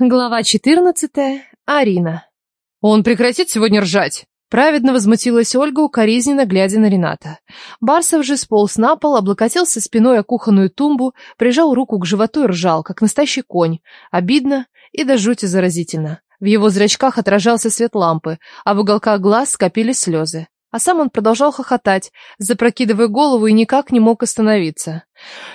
Глава 14. Арина. «Он прекратит сегодня ржать!» Праведно возмутилась Ольга, укоризненно глядя на Рената. Барсов же сполз на пол, облокотился спиной о кухонную тумбу, прижал руку к животу и ржал, как настоящий конь. Обидно и до жути заразительно. В его зрачках отражался свет лампы, а в уголках глаз скопились слезы. А сам он продолжал хохотать, запрокидывая голову и никак не мог остановиться.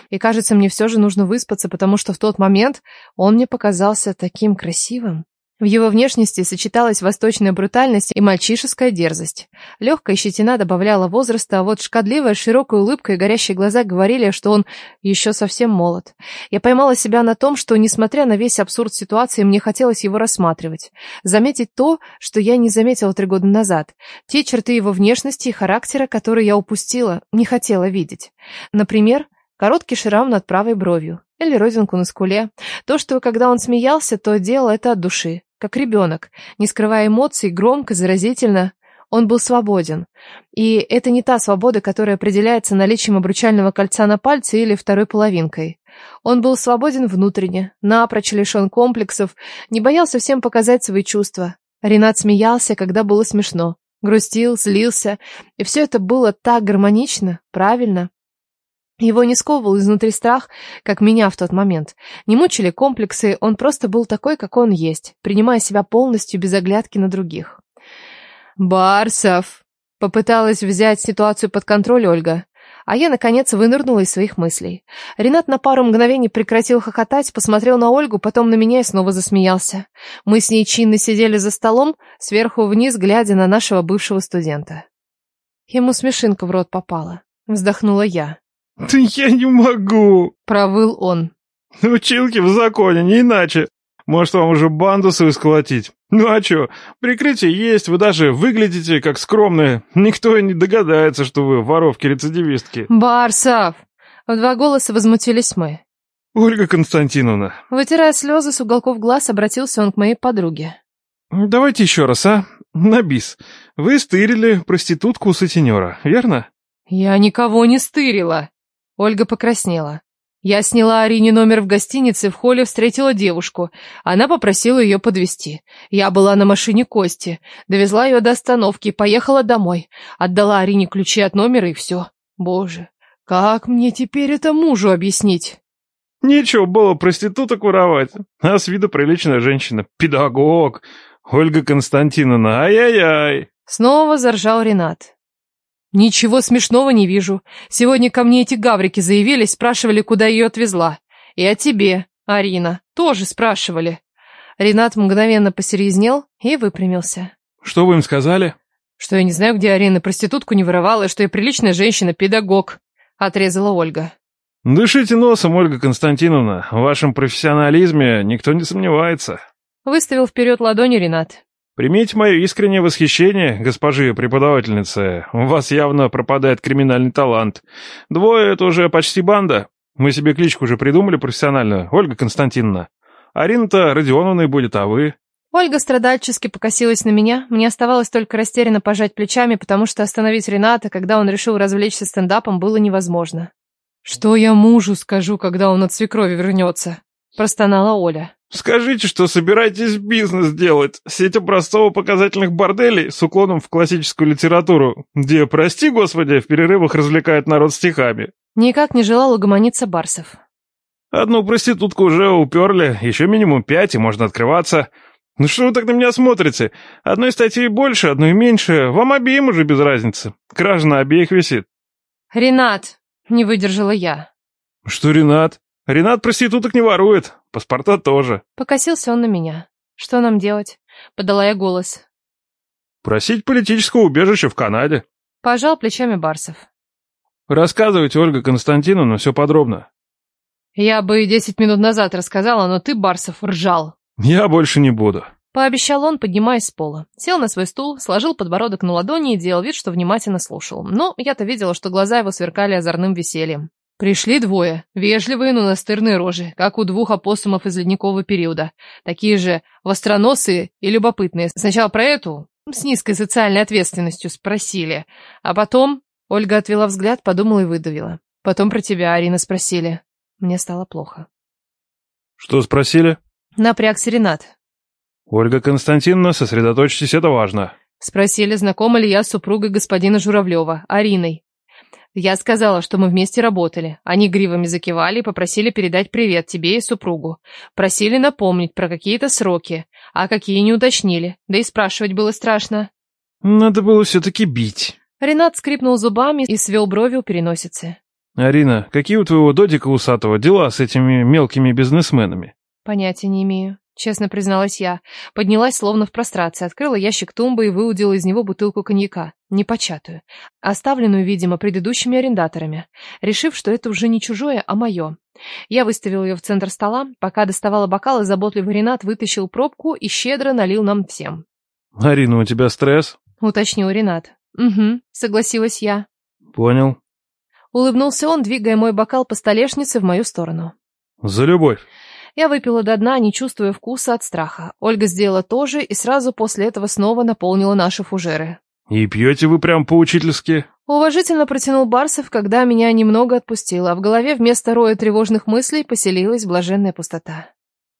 И кажется, мне все же нужно выспаться, потому что в тот момент он мне показался таким красивым. В его внешности сочеталась восточная брутальность и мальчишеская дерзость. Легкая щетина добавляла возраста, а вот шкодливая широкая улыбка и горящие глаза говорили, что он еще совсем молод. Я поймала себя на том, что, несмотря на весь абсурд ситуации, мне хотелось его рассматривать. Заметить то, что я не заметила три года назад. Те черты его внешности и характера, которые я упустила, не хотела видеть. Например, короткий шрам над правой бровью или родинку на скуле. То, что когда он смеялся, то делал это от души как ребенок, не скрывая эмоций, громко, заразительно. Он был свободен. И это не та свобода, которая определяется наличием обручального кольца на пальце или второй половинкой. Он был свободен внутренне, напрочь лишен комплексов, не боялся всем показать свои чувства. Ренат смеялся, когда было смешно, грустил, злился, и все это было так гармонично, правильно. Его не сковывал изнутри страх, как меня в тот момент. Не мучили комплексы, он просто был такой, как он есть, принимая себя полностью без оглядки на других. «Барсов!» — попыталась взять ситуацию под контроль Ольга. А я, наконец, вынырнула из своих мыслей. Ренат на пару мгновений прекратил хохотать, посмотрел на Ольгу, потом на меня и снова засмеялся. Мы с ней чинно сидели за столом, сверху вниз, глядя на нашего бывшего студента. Ему смешинка в рот попала. Вздохнула я. «Да я не могу!» — провыл он. «Училки в законе, не иначе. Может, вам уже банду свою сколотить? Ну а чё, прикрытие есть, вы даже выглядите как скромные. Никто и не догадается, что вы воровки-рецидивистки». «Барсов!» В два голоса возмутились мы. «Ольга Константиновна». Вытирая слезы с уголков глаз, обратился он к моей подруге. «Давайте еще раз, а? На бис. Вы стырили проститутку у сутенера, верно?» «Я никого не стырила!» Ольга покраснела. Я сняла Арине номер в гостинице, в холле встретила девушку. Она попросила ее подвезти. Я была на машине Кости, довезла ее до остановки, поехала домой. Отдала Арине ключи от номера и все. Боже, как мне теперь это мужу объяснить? Нечего было проституток воровать. А с виду приличная женщина. Педагог. Ольга Константиновна, ай-яй-яй. Снова заржал Ренат. Ничего смешного не вижу. Сегодня ко мне эти гаврики заявились, спрашивали, куда ее отвезла. И о тебе, Арина, тоже спрашивали. Ренат мгновенно посерьезнел и выпрямился. Что вы им сказали? Что я не знаю, где Арина проститутку не воровала, и что я приличная женщина, педагог, отрезала Ольга. Дышите носом, Ольга Константиновна. В вашем профессионализме никто не сомневается. Выставил вперед ладони Ренат. Примите мое искреннее восхищение, госпожи преподавательницы. У вас явно пропадает криминальный талант. Двое — это уже почти банда. Мы себе кличку уже придумали профессиональную, Ольга Константиновна. Арина-то Родионовной будет, а вы...» Ольга страдальчески покосилась на меня. Мне оставалось только растерянно пожать плечами, потому что остановить Рената, когда он решил развлечься стендапом, было невозможно. «Что я мужу скажу, когда он от свекрови вернется?» — простонала Оля. Скажите, что собираетесь бизнес делать. Сеть образцово-показательных борделей с уклоном в классическую литературу, где, прости господи, в перерывах развлекают народ стихами. Никак не желал угомониться Барсов. Одну проститутку уже уперли, еще минимум пять, и можно открываться. Ну что вы так на меня смотрите? Одной статьи больше, одной меньше. Вам обеим уже без разницы. Кража на обеих висит. Ренат, не выдержала я. Что Ренат? Ренат проституток не ворует, паспорта тоже. Покосился он на меня. Что нам делать? Подала я голос. Просить политического убежища в Канаде. Пожал плечами Барсов. Рассказывайте, Ольга Константиновна, все подробно. Я бы и десять минут назад рассказала, но ты, Барсов, ржал. Я больше не буду. Пообещал он, поднимаясь с пола. Сел на свой стул, сложил подбородок на ладони и делал вид, что внимательно слушал. Но я-то видела, что глаза его сверкали озорным весельем. Пришли двое, вежливые, но настырные рожи, как у двух опоссумов из ледникового периода. Такие же востроносые и любопытные. Сначала про эту, с низкой социальной ответственностью, спросили. А потом... Ольга отвела взгляд, подумала и выдавила. Потом про тебя, Арина, спросили. Мне стало плохо. Что спросили? Напрягся Ренат. «Ольга Константиновна, сосредоточьтесь, это важно». Спросили, знакома ли я с супругой господина Журавлева, Ариной. Я сказала, что мы вместе работали. Они гривами закивали и попросили передать привет тебе и супругу. Просили напомнить про какие-то сроки, а какие не уточнили, да и спрашивать было страшно. «Надо было все-таки бить». Ренат скрипнул зубами и свел брови у переносицы. «Арина, какие у твоего додика усатого дела с этими мелкими бизнесменами?» Понятия не имею. Честно призналась я. Поднялась словно в прострации, открыла ящик тумбы и выудила из него бутылку коньяка. Непочатую. Оставленную, видимо, предыдущими арендаторами. Решив, что это уже не чужое, а мое. Я выставила ее в центр стола. Пока доставала бокалы, заботливый Ренат вытащил пробку и щедро налил нам всем. «Арина, у тебя стресс?» — уточнил Ренат. «Угу», — согласилась я. «Понял». Улыбнулся он, двигая мой бокал по столешнице в мою сторону. «За любовь». Я выпила до дна, не чувствуя вкуса от страха. Ольга сделала то же и сразу после этого снова наполнила наши фужеры. «И пьете вы прям по-учительски?» Уважительно протянул Барсов, когда меня немного отпустило, а в голове вместо роя тревожных мыслей поселилась блаженная пустота.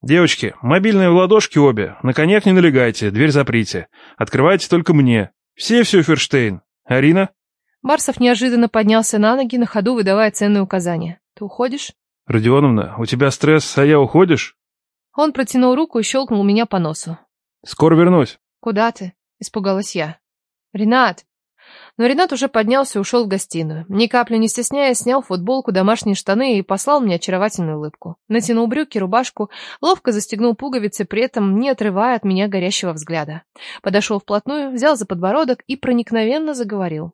«Девочки, мобильные в ладошки обе. На коньяк не налегайте, дверь заприте. Открывайте только мне. Все все, Ферштейн. Арина?» Барсов неожиданно поднялся на ноги, на ходу выдавая ценные указания. «Ты уходишь?» «Родионовна, у тебя стресс, а я уходишь?» Он протянул руку и щелкнул меня по носу. «Скоро вернусь». «Куда ты?» — испугалась я. «Ренат!» Но Ренат уже поднялся и ушел в гостиную. Ни капли не стесняясь, снял футболку, домашние штаны и послал мне очаровательную улыбку. Натянул брюки, рубашку, ловко застегнул пуговицы, при этом не отрывая от меня горящего взгляда. Подошел вплотную, взял за подбородок и проникновенно заговорил.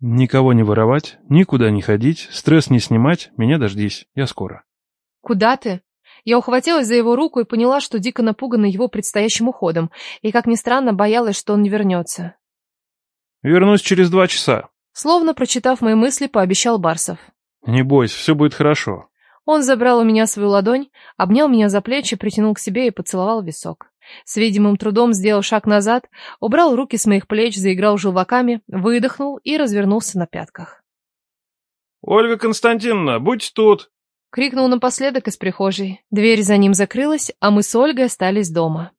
Никого не воровать, никуда не ходить, стресс не снимать, меня дождись, я скоро. Куда ты? Я ухватилась за его руку и поняла, что дико напугана его предстоящим уходом, и, как ни странно, боялась, что он не вернется. Вернусь через два часа. Словно прочитав мои мысли, пообещал Барсов. Не бойся, все будет хорошо. Он забрал у меня свою ладонь, обнял меня за плечи, притянул к себе и поцеловал висок. С видимым трудом сделал шаг назад, убрал руки с моих плеч, заиграл желваками, выдохнул и развернулся на пятках. «Ольга Константиновна, будь тут!» Крикнул напоследок из прихожей. Дверь за ним закрылась, а мы с Ольгой остались дома.